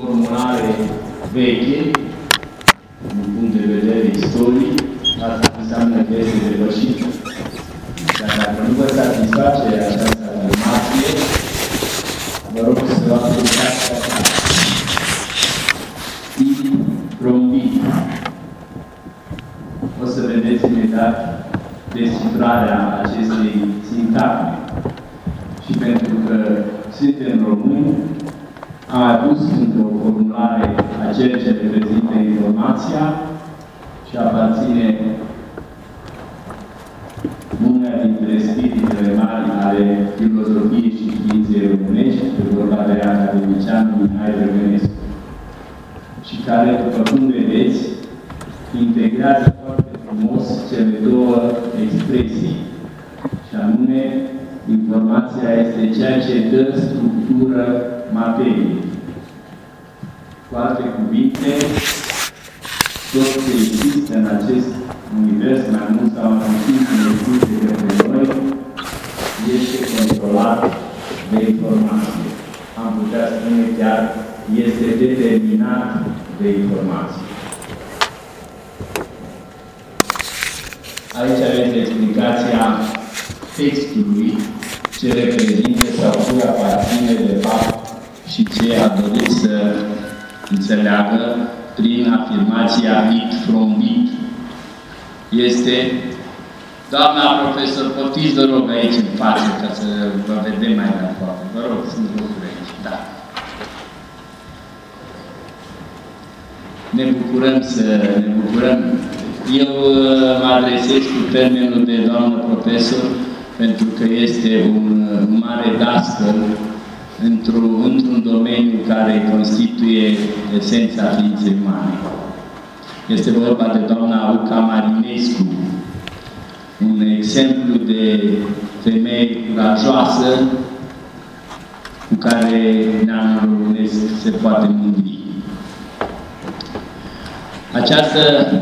formulare veche, din punct de vedere istoric, asta înseamnă că este depășită. Dar dacă nu vă satisface această afirmație, vă rog să vă aplicați asta. Rombit. O să vedeți imediat descifrarea acestei sintagme. Și pentru că suntem români, am adus într-o formulare a ceea ce reprezintă informația și aparține una dintre spiritele mari ale filozofiei și științei românești, pe vorba de academician Mihai Răgănescu, și care, după cum vedeți, integrează foarte frumos cele două expresii, și anume, informația este ceea ce dă structură materiei. Cu alte cuvinte, tot ce există în acest univers, mai mult sau mai puțin cunoscut de către noi, este controlat de informație. Am putea spune chiar este determinat de informație. Aici aveți explicația textului ce reprezintă sau ce aparține de fapt și ce a dorit să înțeleagă prin afirmația it from it. Este Doamna profesor, poftiți, vă rog, aici în față, ca să vă vedem mai la foaie. Vă rog, sunt locuri aici. Da. Ne bucurăm să ne bucurăm. Eu uh, mă adresez cu termenul de doamnă profesor, pentru că este un mare dascăl într-un într domeniu care constituie esența ființei umane. Este vorba de doamna Luca Marinescu, un exemplu de femeie curajoasă cu care neamul românesc se poate mândri. Această,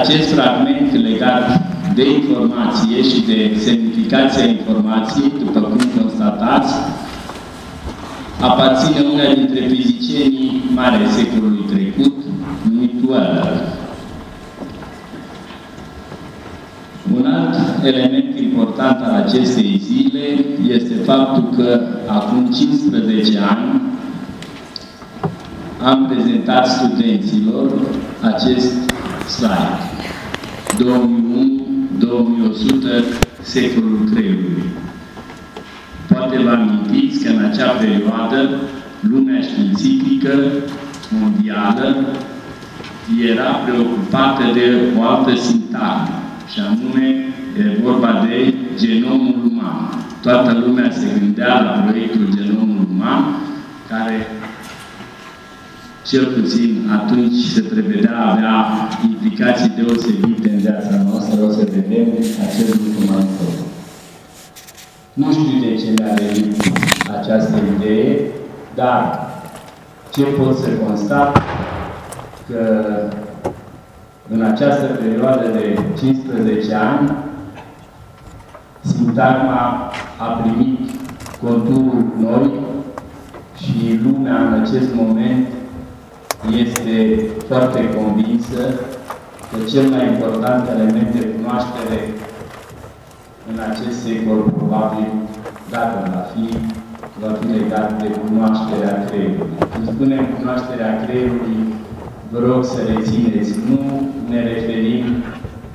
acest fragment legat de informație și de semnificația informației, după cum constatați, aparține una dintre fizicienii mari secolului trecut, numit Weller. Un alt element important al acestei zile este faptul că acum 15 ani am prezentat studenților acest slide. 2001-2100 secolul creierului. Poate vă amintiți că în acea perioadă lumea științifică mondială era preocupată de o altă sintagmă, și anume e vorba de genomul uman. Toată lumea se gândea la proiectul genomul uman, care cel puțin atunci se prevedea avea implicații deosebite în viața noastră, o să vedem acest lucru mai încolo. Nu știu de ce mi-a venit această idee, dar ce pot să constat? Că în această perioadă de 15 ani, sintagma a primit conturul noi și lumea în acest moment este foarte convinsă că cel mai important element de cunoaștere în acest secol, probabil, dacă va fi, va fi legat de cunoașterea creierului. Când spunem cunoașterea creierului, vă rog să rețineți, nu